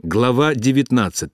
Глава 19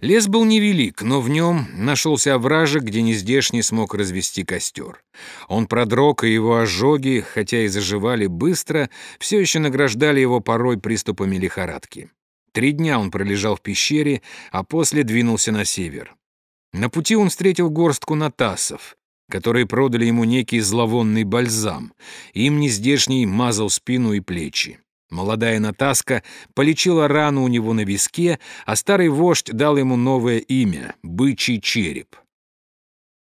Лес был невелик, но в нем нашелся овражек, где нездешний смог развести костер. Он продрог, и его ожоги, хотя и заживали быстро, все еще награждали его порой приступами лихорадки. Три дня он пролежал в пещере, а после двинулся на север. На пути он встретил горстку натасов, которые продали ему некий зловонный бальзам. Им нездешний мазал спину и плечи. Молодая Натаска полечила рану у него на виске, а старый вождь дал ему новое имя — Бычий череп.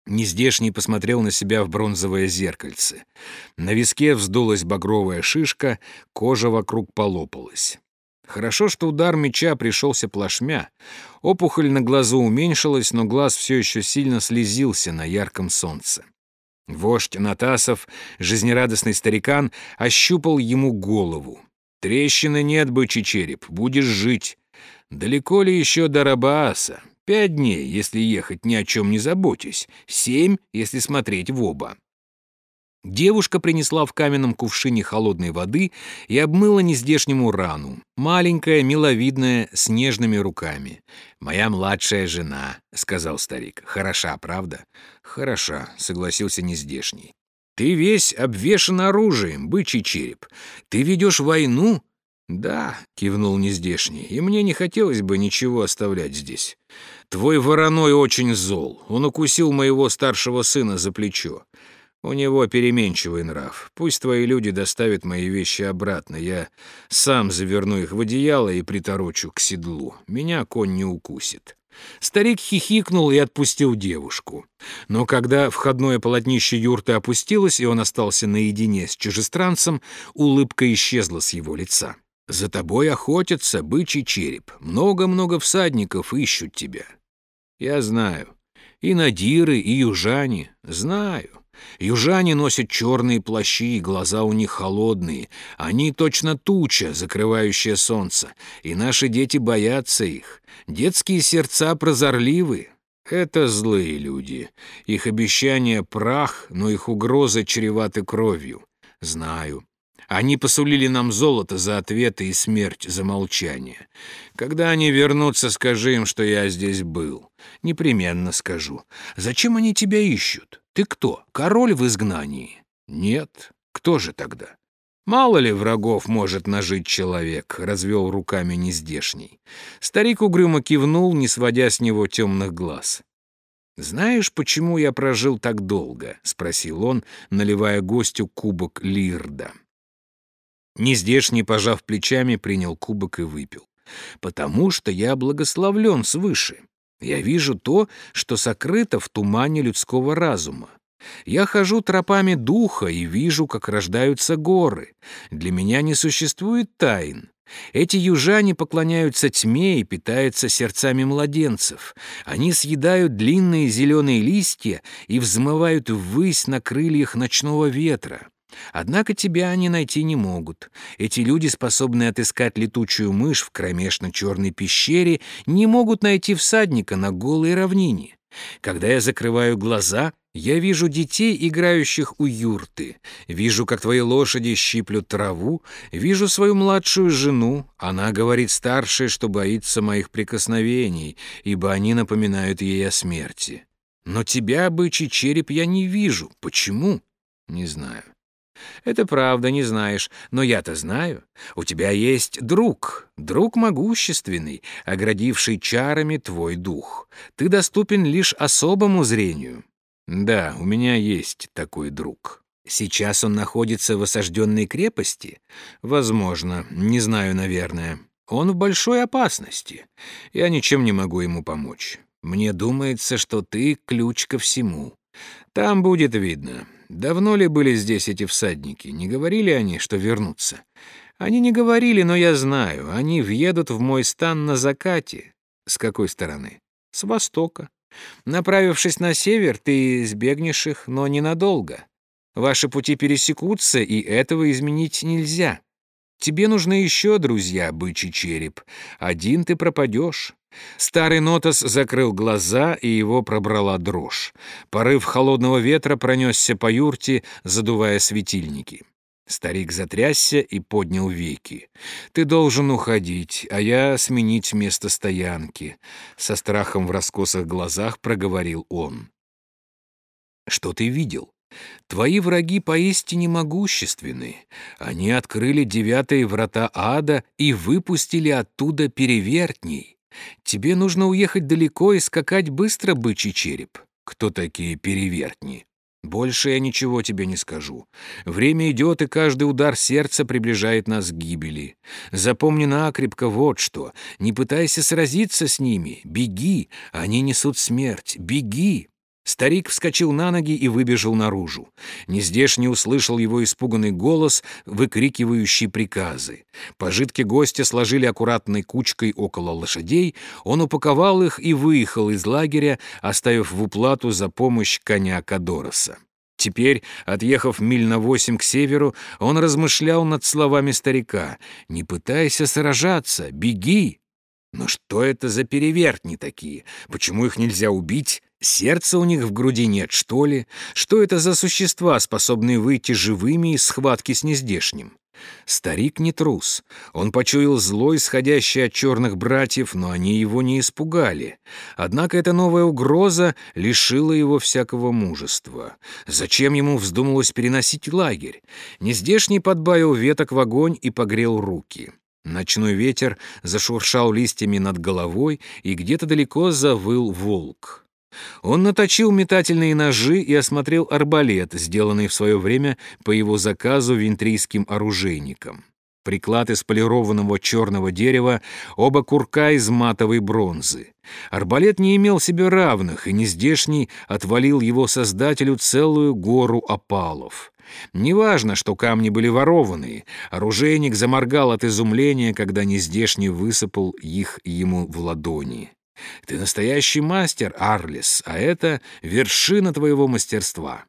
Нездешний посмотрел на себя в бронзовое зеркальце. На виске вздулась багровая шишка, кожа вокруг полопалась. Хорошо, что удар меча пришелся плашмя. Опухоль на глазу уменьшилась, но глаз все еще сильно слезился на ярком солнце. Вождь Натасов, жизнерадостный старикан, ощупал ему голову. «Трещины нет, бычий череп, будешь жить. Далеко ли еще до Рабааса? Пять дней, если ехать ни о чем не заботясь. Семь, если смотреть в оба. Девушка принесла в каменном кувшине холодной воды и обмыла нездешнему рану. Маленькая, миловидная, с нежными руками. «Моя младшая жена», — сказал старик. «Хороша, правда?» «Хороша», — согласился нездешний. «Ты весь обвешан оружием, бычий череп. Ты ведешь войну?» «Да», — кивнул нездешний, — «и мне не хотелось бы ничего оставлять здесь. Твой вороной очень зол. Он укусил моего старшего сына за плечо. У него переменчивый нрав. Пусть твои люди доставят мои вещи обратно. Я сам заверну их в одеяло и приторочу к седлу. Меня конь не укусит». Старик хихикнул и отпустил девушку. Но когда входное полотнище юрты опустилось, и он остался наедине с чужестранцем, улыбка исчезла с его лица. «За тобой охотятся, бычий череп. Много-много всадников ищут тебя». «Я знаю. И надиры, и южане. Знаю. Южане носят черные плащи, глаза у них холодные. Они точно туча, закрывающая солнце, и наши дети боятся их. Детские сердца прозорливы. Это злые люди. Их обещания — прах, но их угрозы чреваты кровью. Знаю. Они посулили нам золото за ответы и смерть за молчание. Когда они вернутся, скажи им, что я здесь был. Непременно скажу. Зачем они тебя ищут? Ты кто, король в изгнании? Нет. Кто же тогда? Мало ли врагов может нажить человек, развел руками нездешний. Старик угрюмо кивнул, не сводя с него темных глаз. «Знаешь, почему я прожил так долго?» — спросил он, наливая гостю кубок лирда. Нездешний, пожав плечами, принял кубок и выпил. «Потому что я благословлен свыше. Я вижу то, что сокрыто в тумане людского разума. Я хожу тропами духа и вижу, как рождаются горы. Для меня не существует тайн. Эти южане поклоняются тьме и питаются сердцами младенцев. Они съедают длинные зеленые листья и взмывают ввысь на крыльях ночного ветра. Однако тебя они найти не могут. Эти люди, способные отыскать летучую мышь в кромешно-черной пещере, не могут найти всадника на голой равнине. Когда я закрываю глаза, я вижу детей, играющих у юрты, вижу, как твои лошади щиплют траву, вижу свою младшую жену, она говорит старшей, что боится моих прикосновений, ибо они напоминают ей о смерти. Но тебя, бычий череп, я не вижу. Почему? Не знаю. Это правда, не знаешь, но я-то знаю. У тебя есть друг, друг могущественный, оградивший чарами твой дух. Ты доступен лишь особому зрению. Да, у меня есть такой друг. Сейчас он находится в осажденной крепости? Возможно, не знаю, наверное. Он в большой опасности. Я ничем не могу ему помочь. Мне думается, что ты ключ ко всему. Там будет видно. Давно ли были здесь эти всадники? Не говорили они, что вернутся? Они не говорили, но я знаю. Они въедут в мой стан на закате. С какой стороны? С востока. Направившись на север, ты избегнешь их, но ненадолго. Ваши пути пересекутся, и этого изменить нельзя. Тебе нужны еще друзья, бычий череп. Один ты пропадешь. Старый Нотос закрыл глаза, и его пробрала дрожь. Порыв холодного ветра пронесся по юрте, задувая светильники. Старик затрясся и поднял веки. «Ты должен уходить, а я сменить место стоянки», — со страхом в раскосых глазах проговорил он. «Что ты видел? Твои враги поистине могущественны. Они открыли девятые врата ада и выпустили оттуда перевертней. Тебе нужно уехать далеко и скакать быстро, бычий череп. Кто такие перевертни?» Больше я ничего тебе не скажу. Время идет, и каждый удар сердца приближает нас к гибели. Запомни накрепко вот что. Не пытайся сразиться с ними. Беги, они несут смерть. Беги. Старик вскочил на ноги и выбежал наружу. Нездешний услышал его испуганный голос, выкрикивающий приказы. Пожитки гостя сложили аккуратной кучкой около лошадей, он упаковал их и выехал из лагеря, оставив в уплату за помощь коня Кадороса. Теперь, отъехав миль на восемь к северу, он размышлял над словами старика. «Не пытайся сражаться, беги!» Но что это за перевертни такие? Почему их нельзя убить? Сердца у них в груди нет, что ли? Что это за существа, способные выйти живыми из схватки с нездешним? Старик не трус. Он почуял зло, исходящее от черных братьев, но они его не испугали. Однако эта новая угроза лишила его всякого мужества. Зачем ему вздумалось переносить лагерь? Нездешний подбавил веток в огонь и погрел руки. Ночной ветер зашуршал листьями над головой, и где-то далеко завыл волк. Он наточил метательные ножи и осмотрел арбалет, сделанный в свое время по его заказу вентрийским оружейником. Приклад из полированного черного дерева, оба курка из матовой бронзы. Арбалет не имел себе равных, и нездешний отвалил его создателю целую гору опалов. Неважно, что камни были ворованные, оружейник заморгал от изумления, когда нездешний высыпал их ему в ладони. Ты настоящий мастер, Арлис, а это вершина твоего мастерства.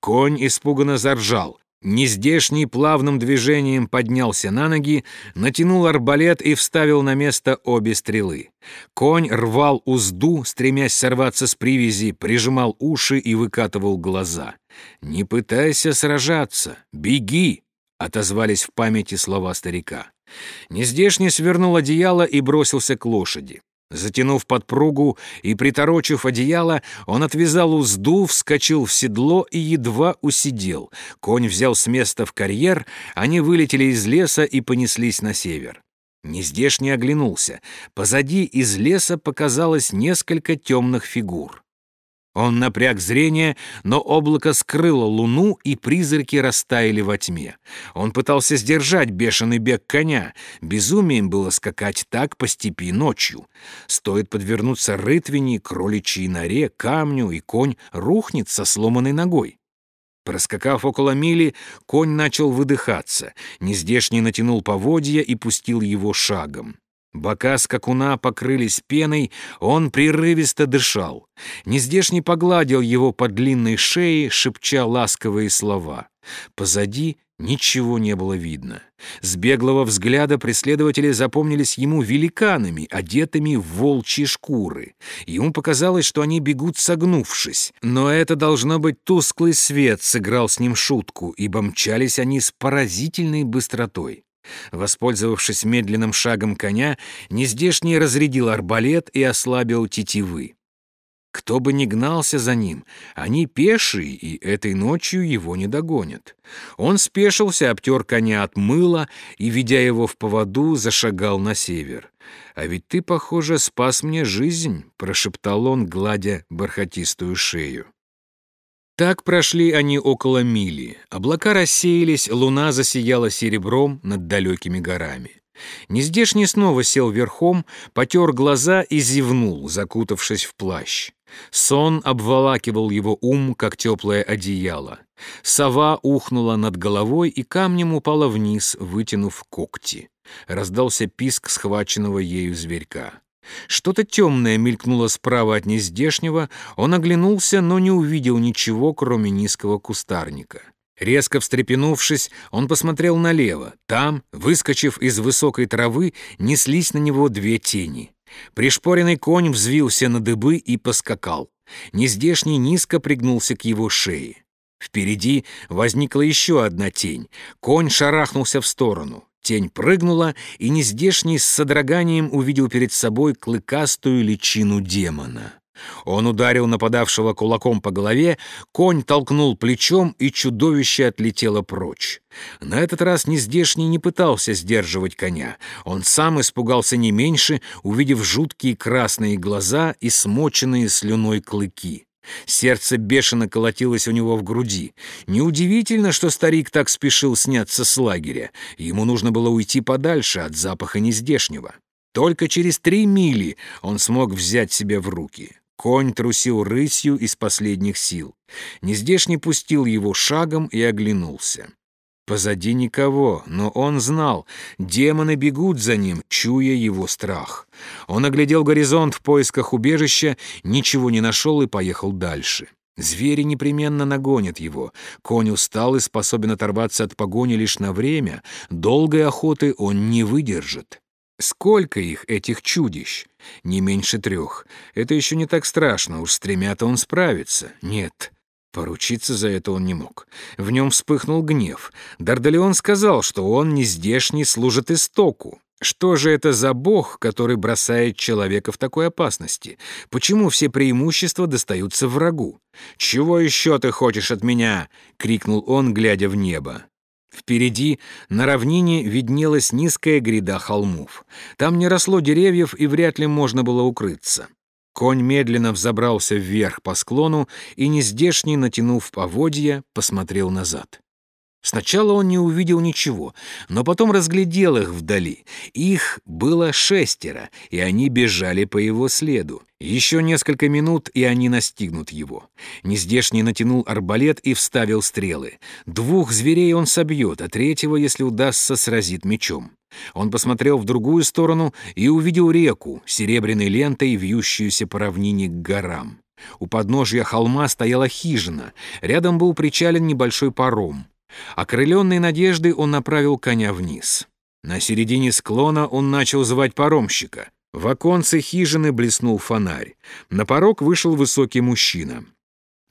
Конь испуганно заржал. Нездешний плавным движением поднялся на ноги, натянул арбалет и вставил на место обе стрелы. Конь рвал узду, стремясь сорваться с привязи, прижимал уши и выкатывал глаза. «Не пытайся сражаться, беги!» — отозвались в памяти слова старика. Нездешний свернул одеяло и бросился к лошади. Затянув подпругу и приторочив одеяло, он отвязал узду, вскочил в седло и едва усидел. Конь взял с места в карьер, они вылетели из леса и понеслись на север. Нездешний оглянулся. Позади из леса показалось несколько темных фигур. Он напряг зрение, но облако скрыло луну, и призраки растаяли во тьме. Он пытался сдержать бешеный бег коня. Безумием было скакать так по степи ночью. Стоит подвернуться рытвине, кроличьей норе, камню, и конь рухнет со сломанной ногой. Проскакав около мили, конь начал выдыхаться. Нездешний натянул поводья и пустил его шагом. Бока скакуна покрылись пеной, он прерывисто дышал. Нездешний погладил его по длинной шее, шепча ласковые слова. Позади ничего не было видно. С беглого взгляда преследователи запомнились ему великанами, одетыми в волчьи шкуры. Ему показалось, что они бегут согнувшись. Но это, должно быть, тусклый свет сыграл с ним шутку, ибо мчались они с поразительной быстротой. Воспользовавшись медленным шагом коня, нездешний разрядил арбалет и ослабил тетивы. Кто бы ни гнался за ним, они пешие, и этой ночью его не догонят. Он спешился, обтер коня от мыла и, ведя его в поводу, зашагал на север. «А ведь ты, похоже, спас мне жизнь», — прошептал он, гладя бархатистую шею. Так прошли они около мили. Облака рассеялись, луна засияла серебром над далекими горами. Нездешний снова сел верхом, потер глаза и зевнул, закутавшись в плащ. Сон обволакивал его ум, как теплое одеяло. Сова ухнула над головой и камнем упала вниз, вытянув когти. Раздался писк схваченного ею зверька. Что-то темное мелькнуло справа от нездешнего, он оглянулся, но не увидел ничего, кроме низкого кустарника. Резко встрепенувшись, он посмотрел налево. Там, выскочив из высокой травы, неслись на него две тени. Пришпоренный конь взвился на дыбы и поскакал. Нездешний низко пригнулся к его шее. Впереди возникла еще одна тень. Конь шарахнулся в сторону. Тень прыгнула, и нездешний с содроганием увидел перед собой клыкастую личину демона. Он ударил нападавшего кулаком по голове, конь толкнул плечом, и чудовище отлетело прочь. На этот раз нездешний не пытался сдерживать коня. Он сам испугался не меньше, увидев жуткие красные глаза и смоченные слюной клыки. Сердце бешено колотилось у него в груди. Неудивительно, что старик так спешил сняться с лагеря. Ему нужно было уйти подальше от запаха нездешнего. Только через три мили он смог взять себя в руки. Конь трусил рысью из последних сил. Нездешний пустил его шагом и оглянулся. Позади никого, но он знал, демоны бегут за ним, чуя его страх. Он оглядел горизонт в поисках убежища, ничего не нашел и поехал дальше. Звери непременно нагонят его. Конь устал и способен оторваться от погони лишь на время. Долгой охоты он не выдержит. Сколько их, этих чудищ? Не меньше трех. Это еще не так страшно, уж с тремя-то он справится. Нет, поручиться за это он не мог. В нем вспыхнул гнев. Дардалеон сказал, что он не здешний, служит истоку. Что же это за бог, который бросает человека в такой опасности? Почему все преимущества достаются врагу? «Чего еще ты хочешь от меня?» — крикнул он, глядя в небо. Впереди на равнине виднелась низкая гряда холмов. Там не росло деревьев, и вряд ли можно было укрыться. Конь медленно взобрался вверх по склону и, нездешний, натянув поводья, посмотрел назад. Сначала он не увидел ничего, но потом разглядел их вдали. Их было шестеро, и они бежали по его следу. Еще несколько минут, и они настигнут его. Нездешний натянул арбалет и вставил стрелы. Двух зверей он собьет, а третьего, если удастся, сразит мечом. Он посмотрел в другую сторону и увидел реку, серебряной лентой, вьющуюся по равнине к горам. У подножья холма стояла хижина, рядом был причален небольшой паром. Окрыленной надеждой он направил коня вниз. На середине склона он начал звать паромщика. В оконце хижины блеснул фонарь. На порог вышел высокий мужчина.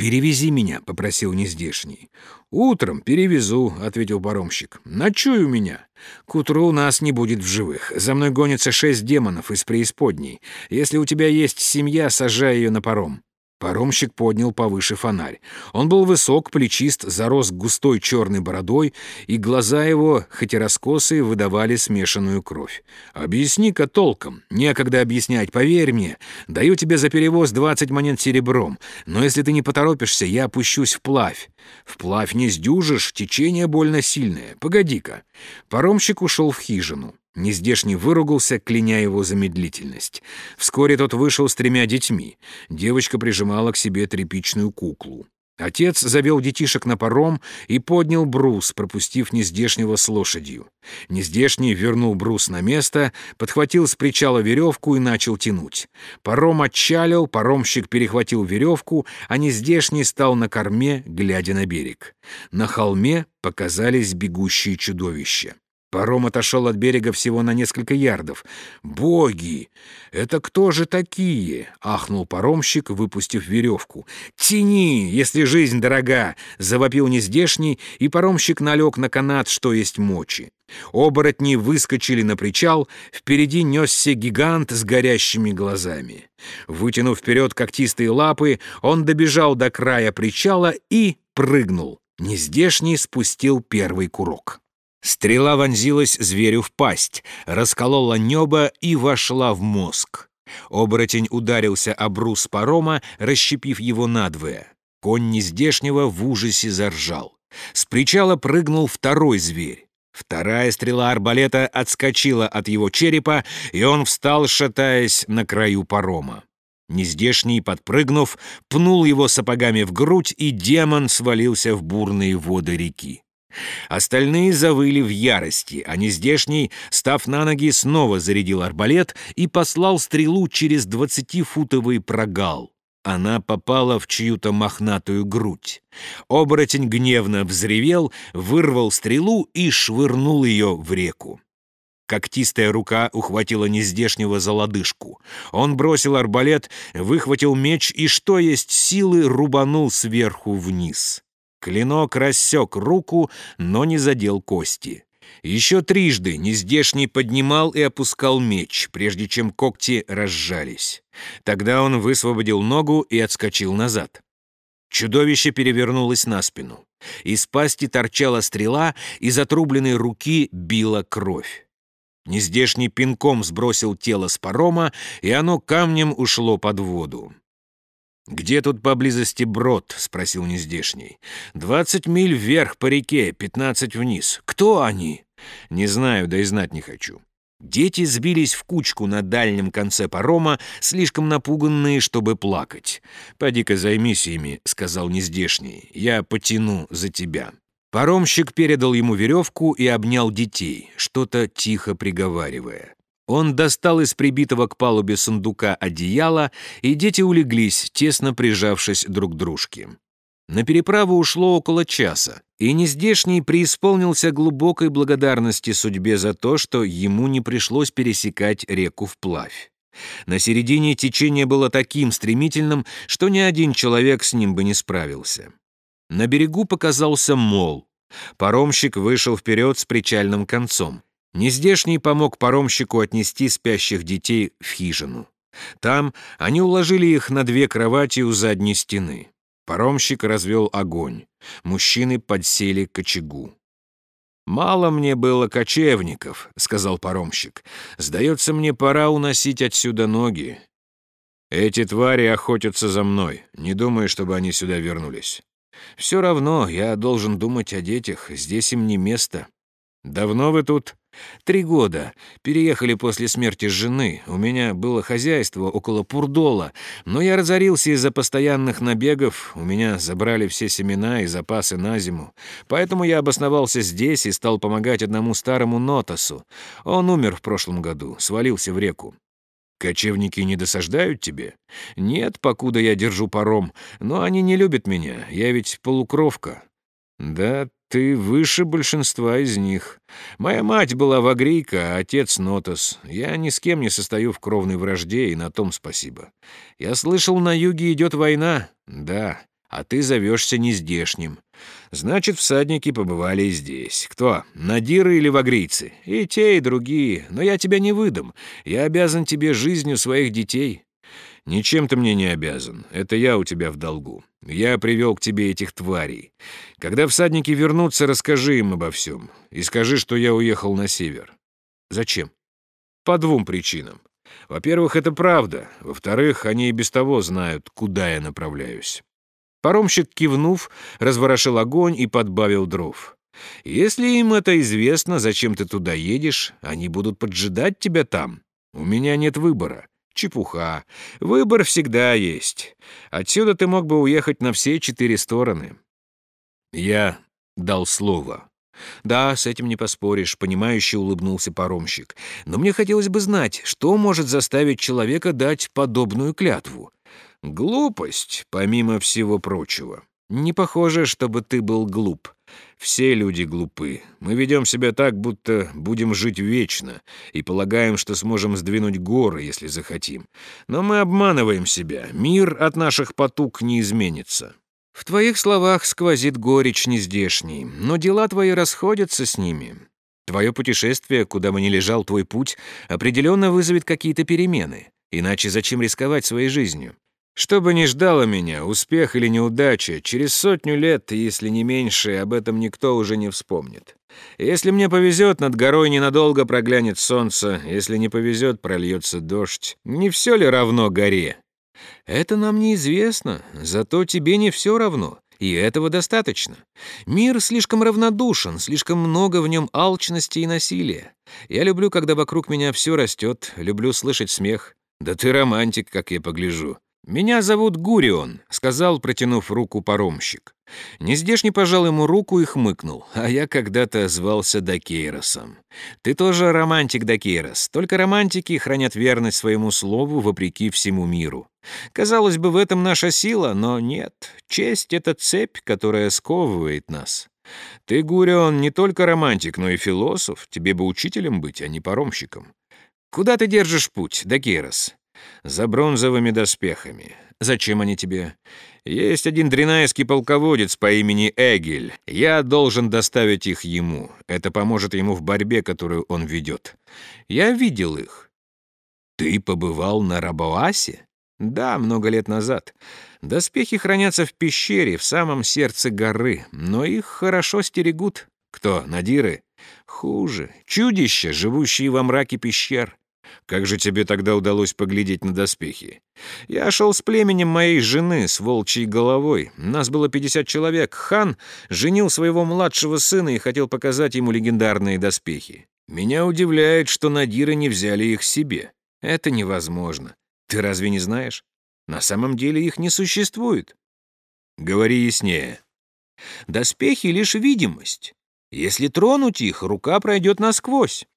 «Перевези меня», — попросил нездешний. «Утром перевезу», — ответил паромщик. «Ночуй у меня. К утру нас не будет в живых. За мной гонятся шесть демонов из преисподней. Если у тебя есть семья, сажай ее на паром». Паромщик поднял повыше фонарь. Он был высок, плечист, зарос густой черной бородой, и глаза его, хоть и раскосые, выдавали смешанную кровь. «Объясни-ка толком. Некогда объяснять, поверь мне. Даю тебе за перевоз двадцать монет серебром, но если ты не поторопишься, я опущусь вплавь. Вплавь не сдюжишь, течение больно сильное. Погоди-ка». Паромщик ушел в хижину. Нездешний выругался, кляня его за медлительность. Вскоре тот вышел с тремя детьми. Девочка прижимала к себе тряпичную куклу. Отец завел детишек на паром и поднял брус, пропустив нездешнего с лошадью. Нездешний вернул брус на место, подхватил с причала веревку и начал тянуть. Паром отчалил, паромщик перехватил веревку, а нездешний стал на корме, глядя на берег. На холме показались бегущие чудовища. Паром отошел от берега всего на несколько ярдов. «Боги! Это кто же такие?» — ахнул паромщик, выпустив веревку. «Тяни, если жизнь дорога!» — завопил нездешний, и паромщик налег на канат, что есть мочи. Оборотни выскочили на причал, впереди несся гигант с горящими глазами. Вытянув вперед когтистые лапы, он добежал до края причала и прыгнул. Нездешний спустил первый курок. Стрела вонзилась зверю в пасть, расколола небо и вошла в мозг. Оборотень ударился об брус парома, расщепив его надвое. Конь нездешнего в ужасе заржал. С причала прыгнул второй зверь. Вторая стрела арбалета отскочила от его черепа, и он встал, шатаясь на краю парома. Нездешний, подпрыгнув, пнул его сапогами в грудь, и демон свалился в бурные воды реки. Остальные завыли в ярости, а нездешний, став на ноги, снова зарядил арбалет и послал стрелу через двадцатифутовый прогал. Она попала в чью-то мохнатую грудь. Оборотень гневно взревел, вырвал стрелу и швырнул ее в реку. Когтистая рука ухватила нездешнего за лодыжку. Он бросил арбалет, выхватил меч и, что есть силы, рубанул сверху вниз. Клинок рассек руку, но не задел кости. Еще трижды нездешний поднимал и опускал меч, прежде чем когти разжались. Тогда он высвободил ногу и отскочил назад. Чудовище перевернулось на спину. Из пасти торчала стрела, из отрубленной руки била кровь. Нездешний пинком сбросил тело с парома, и оно камнем ушло под воду. «Где тут поблизости брод?» — спросил нездешний. «Двадцать миль вверх по реке, пятнадцать вниз. Кто они?» «Не знаю, да и знать не хочу». Дети сбились в кучку на дальнем конце парома, слишком напуганные, чтобы плакать. «Поди-ка займись ими», — сказал нездешний. «Я потяну за тебя». Паромщик передал ему веревку и обнял детей, что-то тихо приговаривая. Он достал из прибитого к палубе сундука одеяло, и дети улеглись, тесно прижавшись друг к дружке. На переправу ушло около часа, и нездешний преисполнился глубокой благодарности судьбе за то, что ему не пришлось пересекать реку вплавь. На середине течение было таким стремительным, что ни один человек с ним бы не справился. На берегу показался мол. Паромщик вышел вперед с причальным концом. Нездешний помог паромщику отнести спящих детей в хижину. Там они уложили их на две кровати у задней стены. Паромщик развел огонь. Мужчины подсели к очагу. «Мало мне было кочевников», — сказал паромщик. «Сдается мне, пора уносить отсюда ноги. Эти твари охотятся за мной. Не думаю, чтобы они сюда вернулись. Все равно я должен думать о детях. Здесь им не место. Давно вы тут?» Три года. Переехали после смерти жены. У меня было хозяйство около Пурдола, но я разорился из-за постоянных набегов. У меня забрали все семена и запасы на зиму. Поэтому я обосновался здесь и стал помогать одному старому Нотасу. Он умер в прошлом году, свалился в реку. Кочевники не досаждают тебе? Нет, покуда я держу паром, но они не любят меня. Я ведь полукровка. Да, ты выше большинства из них. Моя мать была вагрийка, а отец Нотос. Я ни с кем не состою в кровной вражде, и на том спасибо. Я слышал, на юге идет война. Да, а ты зовешься нездешним. Значит, всадники побывали здесь. Кто, надиры или вагрийцы? И те, и другие. Но я тебя не выдам. Я обязан тебе жизнью своих детей. Ничем ты мне не обязан. Это я у тебя в долгу. Я привел к тебе этих тварей. Когда всадники вернутся, расскажи им обо всем. И скажи, что я уехал на север. Зачем? По двум причинам. Во-первых, это правда. Во-вторых, они и без того знают, куда я направляюсь. Паромщик, кивнув, разворошил огонь и подбавил дров. Если им это известно, зачем ты туда едешь, они будут поджидать тебя там. У меня нет выбора. Чепуха. Выбор всегда есть. Отсюда ты мог бы уехать на все четыре стороны. Я дал слово. Да, с этим не поспоришь, понимающе улыбнулся паромщик. Но мне хотелось бы знать, что может заставить человека дать подобную клятву. Глупость, помимо всего прочего. Не похоже, чтобы ты был глуп. Все люди глупы. Мы ведем себя так, будто будем жить вечно, и полагаем, что сможем сдвинуть горы, если захотим. Но мы обманываем себя. Мир от наших потуг не изменится. В твоих словах сквозит горечь нездешней, но дела твои расходятся с ними. Твое путешествие, куда бы ни лежал твой путь, определенно вызовет какие-то перемены. Иначе зачем рисковать своей жизнью? Что бы ни ждало меня, успех или неудача, через сотню лет, если не меньше, об этом никто уже не вспомнит. Если мне повезет, над горой ненадолго проглянет солнце, если не повезет, прольется дождь. Не все ли равно горе? Это нам неизвестно, зато тебе не все равно, и этого достаточно. Мир слишком равнодушен, слишком много в нем алчности и насилия. Я люблю, когда вокруг меня все растет, люблю слышать смех. Да ты романтик, как я погляжу. «Меня зовут Гурион», — сказал, протянув руку паромщик. Нездешний пожал ему руку и хмыкнул, а я когда-то звался Дакейросом. «Ты тоже романтик, Дакейрос, только романтики хранят верность своему слову вопреки всему миру. Казалось бы, в этом наша сила, но нет. Честь — это цепь, которая сковывает нас. Ты, Гурион, не только романтик, но и философ. Тебе бы учителем быть, а не паромщиком. Куда ты держишь путь, Дакерос? За бронзовыми доспехами. Зачем они тебе? Есть один дринайский полководец по имени Эгель. Я должен доставить их ему. Это поможет ему в борьбе, которую он ведет. Я видел их. Ты побывал на Рабоасе? Да, много лет назад. Доспехи хранятся в пещере, в самом сердце горы, но их хорошо стерегут. Кто, надиры? Хуже. Чудища, живущие во мраке пещер. Как же тебе тогда удалось поглядеть на доспехи? Я шел с племенем моей жены, с волчьей головой. Нас было 50 человек. Хан женил своего младшего сына и хотел показать ему легендарные доспехи. Меня удивляет, что надиры не взяли их себе. Это невозможно. Ты разве не знаешь? На самом деле их не существует. Говори яснее. Доспехи — лишь видимость. Если тронуть их, рука пройдет насквозь.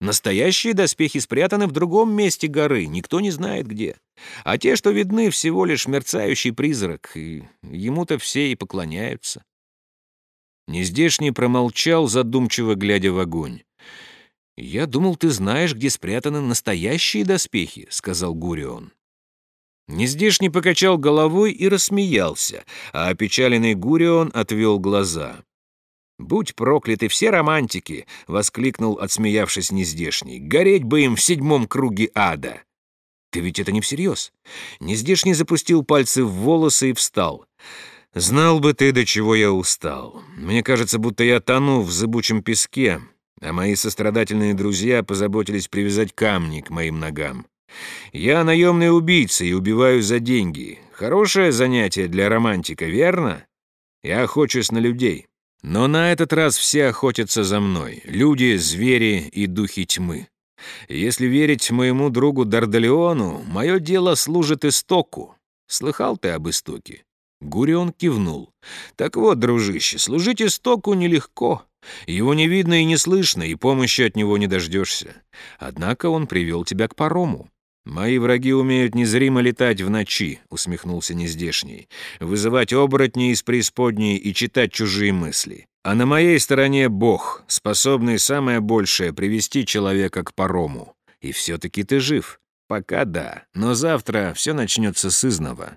Настоящие доспехи спрятаны в другом месте горы, никто не знает где. А те, что видны, всего лишь мерцающий призрак, и ему-то все и поклоняются. Нездешний промолчал, задумчиво глядя в огонь. «Я думал, ты знаешь, где спрятаны настоящие доспехи», — сказал Гурион. Нездешний покачал головой и рассмеялся, а опечаленный Гурион отвел глаза. «Будь прокляты все романтики!» — воскликнул, отсмеявшись нездешний. «Гореть бы им в седьмом круге ада!» «Ты ведь это не всерьез!» Нездешний запустил пальцы в волосы и встал. «Знал бы ты, до чего я устал. Мне кажется, будто я тону в зыбучем песке, а мои сострадательные друзья позаботились привязать камни к моим ногам. Я наемный убийца и убиваю за деньги. Хорошее занятие для романтика, верно? Я охочусь на людей. Но на этот раз все охотятся за мной. Люди, звери и духи тьмы. Если верить моему другу Дардалиону, мое дело служит истоку. Слыхал ты об истоке?» Гурион кивнул. «Так вот, дружище, служить истоку нелегко. Его не видно и не слышно, и помощи от него не дождешься. Однако он привел тебя к парому. «Мои враги умеют незримо летать в ночи», — усмехнулся нездешний, «вызывать оборотни из преисподней и читать чужие мысли. А на моей стороне Бог, способный самое большее привести человека к парому. И все-таки ты жив. Пока да, но завтра все начнется с изного».